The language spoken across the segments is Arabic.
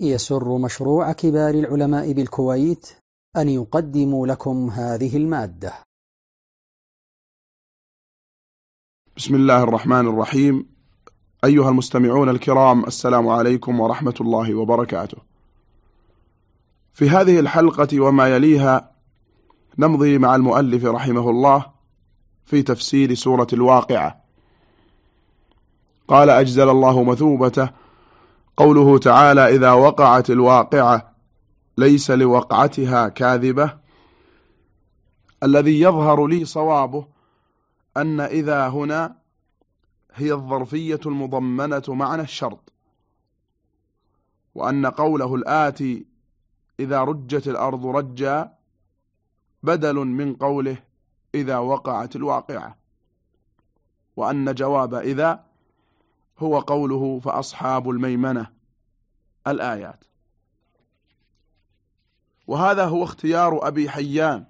يسر مشروع كبار العلماء بالكويت أن يقدم لكم هذه المادة. بسم الله الرحمن الرحيم. أيها المستمعون الكرام السلام عليكم ورحمة الله وبركاته. في هذه الحلقة وما يليها نمضي مع المؤلف رحمه الله في تفسير سورة الواقعة. قال أجزل الله مثوبته قوله تعالى إذا وقعت الواقعة ليس لوقعتها كاذبة الذي يظهر لي صوابه أن إذا هنا هي الظرفية المضمنة معنى الشرط وأن قوله الآتي إذا رجت الأرض رجا بدل من قوله إذا وقعت الواقعة وأن جواب إذا هو قوله فأصحاب الميمنة الآيات. وهذا هو اختيار أبي حيان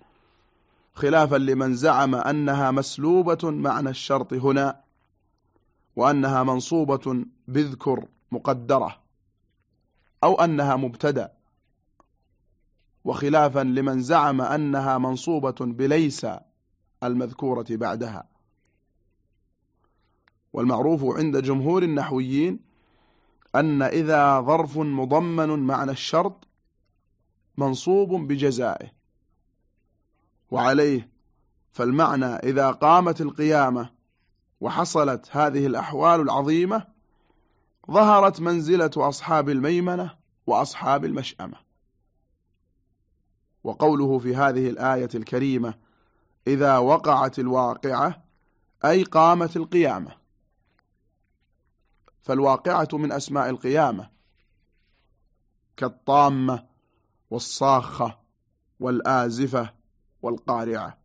خلافا لمن زعم أنها مسلوبة معنى الشرط هنا وأنها منصوبة بذكر مقدرة أو أنها مبتدأ. وخلافا لمن زعم أنها منصوبة بليس المذكورة بعدها. والمعروف عند جمهور النحويين أن إذا ظرف مضمن معنى الشرط منصوب بجزائه وعليه فالمعنى إذا قامت القيامة وحصلت هذه الأحوال العظيمة ظهرت منزلة أصحاب الميمنة وأصحاب المشأمة. وقوله في هذه الآية الكريمة إذا وقعت الواقعة أي قامت القيامة فالواقعة من أسماء القيامة كالطامة والصاخة والآزفة والقارعة.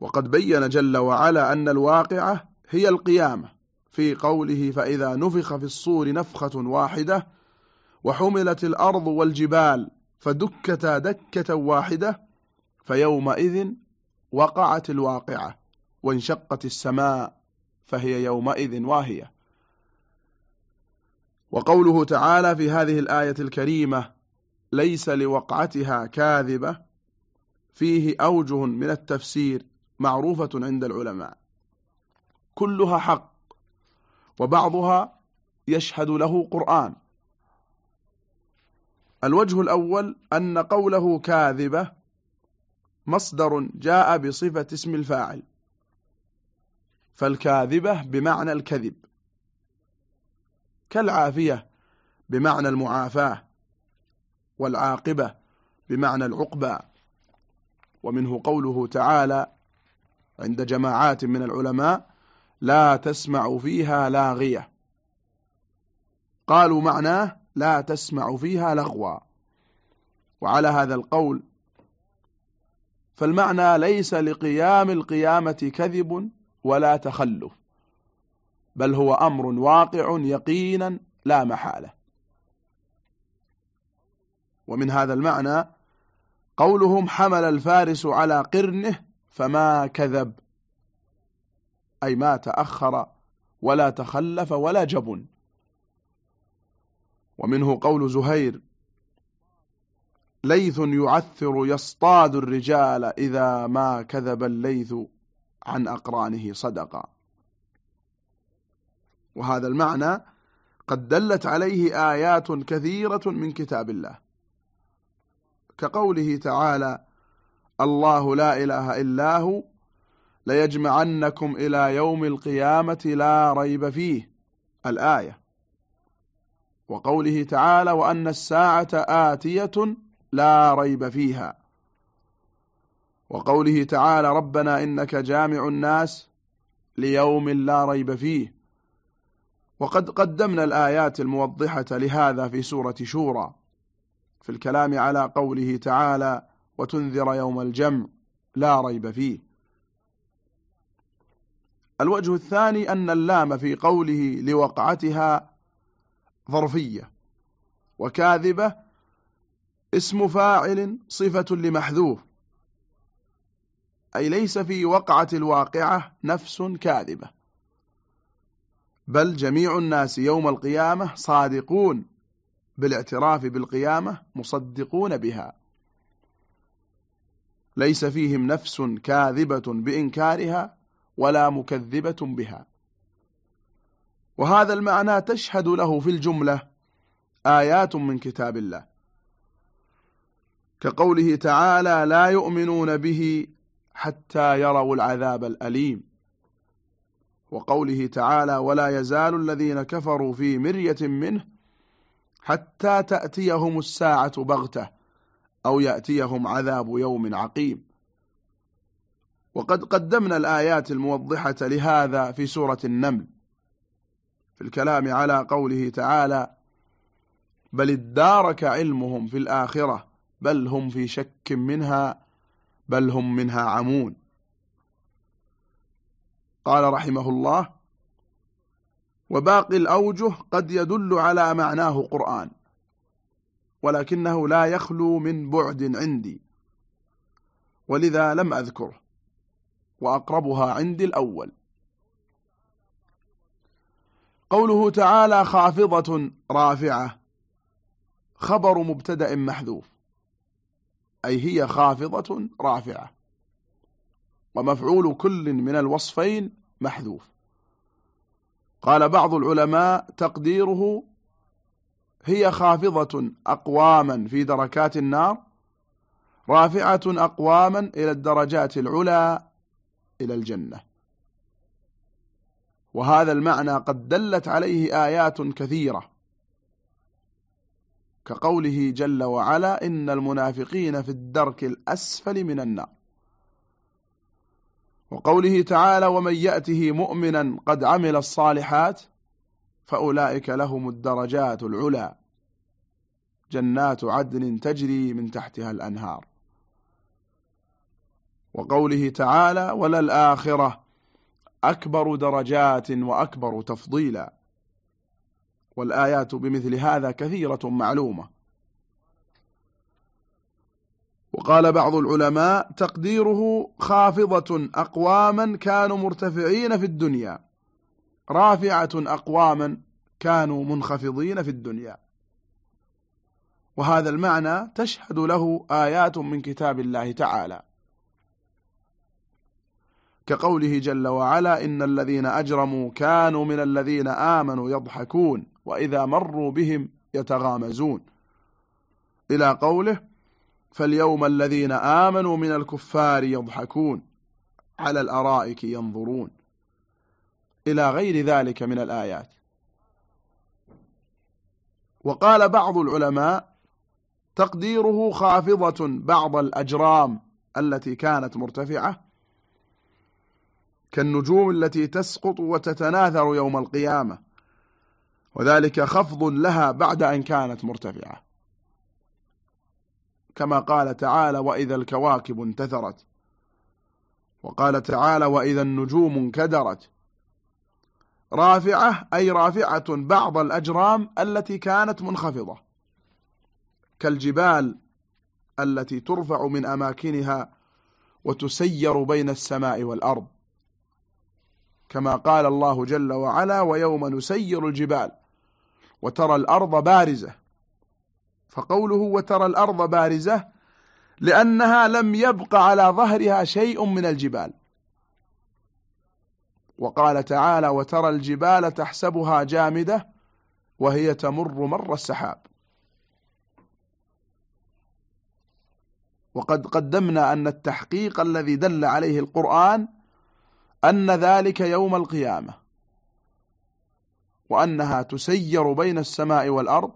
وقد بين جل وعلا أن الواقعة هي القيامة. في قوله فإذا نفخ في الصور نفخة واحدة وحملت الأرض والجبال فدكتا دكة واحدة فيومئذ وقعت الواقعة وانشقت السماء فهي يومئذ واهية. وقوله تعالى في هذه الآية الكريمة ليس لوقعتها كاذبة فيه أوجه من التفسير معروفة عند العلماء. كلها حق وبعضها يشهد له قرآن. الوجه الأول أن قوله كاذبة مصدر جاء بصفة اسم الفاعل فالكاذبة بمعنى الكذب. كالعافية بمعنى المعافاة والعاقبة بمعنى العقبى ومنه قوله تعالى عند جماعات من العلماء لا تسمع فيها لاغية. قالوا معناه لا تسمع فيها لغوا وعلى هذا القول فالمعنى ليس لقيام القيامة كذب ولا تخلف. بل هو أمر واقع يقينا لا محالة. ومن هذا المعنى قولهم حمل الفارس على قرنه فما كذب أي ما تأخر ولا تخلف ولا جبن ومنه قول زهير ليث يعثر يصطاد الرجال إذا ما كذب الليث عن أقرانه صدقا. وهذا المعنى قد دلت عليه آيات كثيرة من كتاب الله. كقوله تعالى الله لا إله إلا هو ليجمعنكم إلى يوم القيامة لا ريب فيه. الآية. وقوله تعالى وأن الساعة آتية لا ريب فيها. وقوله تعالى ربنا إنك جامع الناس ليوم لا ريب فيه. وقد قدمنا الآيات الموضحة لهذا في سورة شورى في الكلام على قوله تعالى وتنذر يوم الجمع لا ريب فيه. الوجه الثاني أن اللام في قوله لوقعتها ظرفية وكاذبة اسم فاعل صفة لمحذوف أي ليس في وقعة الواقعة نفس كاذبة. بل جميع الناس يوم القيامة صادقون بالاعتراف بالقيامة مصدقون بها. ليس فيهم نفس كاذبة بإنكارها ولا مكذبة بها. وهذا المعنى تشهد له في الجملة آيات من كتاب الله. كقوله تعالى لا يؤمنون به حتى يروا العذاب الأليم وقوله تعالى ولا يزال الذين كفروا في مرية منه حتى تأتيهم الساعة بغتة أو يأتيهم عذاب يوم عقيم. وقد قدمنا الآيات الموضحة لهذا في سورة النمل في الكلام على قوله تعالى بل ادارك علمهم في الآخرة بل هم في شك منها بل هم منها عمون. قال رحمه الله وباقي الأوجه قد يدل على معناه قرآن ولكنه لا يخلو من بعد عندي ولذا لم أذكره وأقربها عندي الأول. قوله تعالى خافضة رافعة خبر مبتدأ محذوف أي هي خافضة رافعة. ومفعول كل من الوصفين محذوف. قال بعض العلماء تقديره هي خافضة أقواما في دركات النار رافعة أقواما إلى الدرجات العلى إلى الجنة. وهذا المعنى قد دلت عليه آيات كثيرة كقوله جل وعلا إن المنافقين في الدرك الأسفل من النار. وقوله تعالى ومن يأته مؤمنا قد عمل الصالحات فأولئك لهم الدرجات العلى. جنات عدن تجري من تحتها الأنهار. وقوله تعالى وللآخرة أكبر درجات وأكبر تفضيلا. والآيات بمثل هذا كثيرة معلومة. وقال بعض العلماء تقديره خافضة أقواما كانوا مرتفعين في الدنيا. رافعة أقواما كانوا منخفضين في الدنيا. وهذا المعنى تشهد له آيات من كتاب الله تعالى. كقوله جل وعلا إن الذين أجرموا كانوا من الذين آمنوا يضحكون وإذا مروا بهم يتغامزون. إلى قوله فاليوم الذين آمنوا من الكفار يضحكون على الأرائك ينظرون إلى غير ذلك من الآيات. وقال بعض العلماء تقديره خافضة بعض الأجرام التي كانت مرتفعة كالنجوم التي تسقط وتتناثر يوم القيامة وذلك خفض لها بعد أن كانت مرتفعة. كما قال تعالى وإذا الكواكب انتثرت. وقال تعالى وإذا النجوم انكدرت. رافعة أي رافعة بعض الأجرام التي كانت منخفضة. كالجبال التي ترفع من أماكنها وتسير بين السماء والأرض. كما قال الله جل وعلا ويوم نسير الجبال وترى الأرض بارزة. فقوله وترى الأرض بارزة لأنها لم يبق على ظهرها شيء من الجبال. وقال تعالى وترى الجبال تحسبها جامدة وهي تمر مر السحاب. وقد قدمنا أن التحقيق الذي دل عليه القرآن أن ذلك يوم القيامة وأنها تسير بين السماء والأرض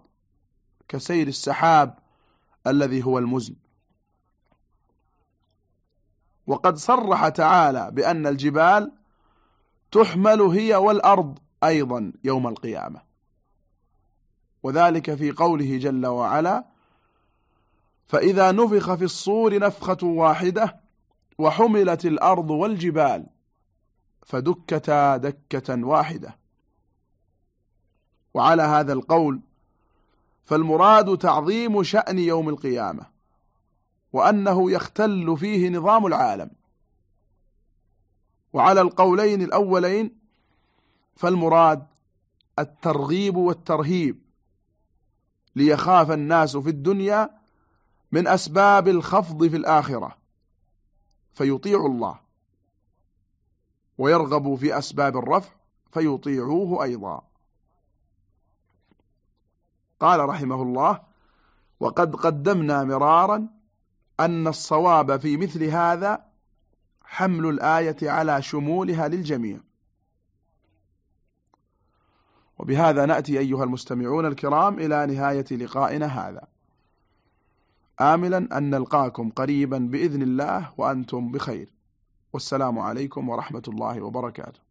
كسير السحاب الذي هو المزن. وقد صرح تعالى بأن الجبال تحمل هي والأرض أيضا يوم القيامة. وذلك في قوله جل وعلا فإذا نفخ في الصور نفخة واحدة وحملت الأرض والجبال فدكتا دكة واحدة. وعلى هذا القول فالمراد تعظيم شأن يوم القيامة وأنه يختل فيه نظام العالم. وعلى القولين الأولين فالمراد الترغيب والترهيب ليخاف الناس في الدنيا من أسباب الخفض في الآخرة فيطيع الله. ويرغب في أسباب الرفع فيطيعوه أيضا. قال رحمه الله وقد قدمنا مرارا أن الصواب في مثل هذا حمل الآية على شمولها للجميع. وبهذا نأتي أيها المستمعون الكرام إلى نهاية لقائنا هذا. آملا أن نلقاكم قريبا بإذن الله وأنتم بخير. والسلام عليكم ورحمة الله وبركاته.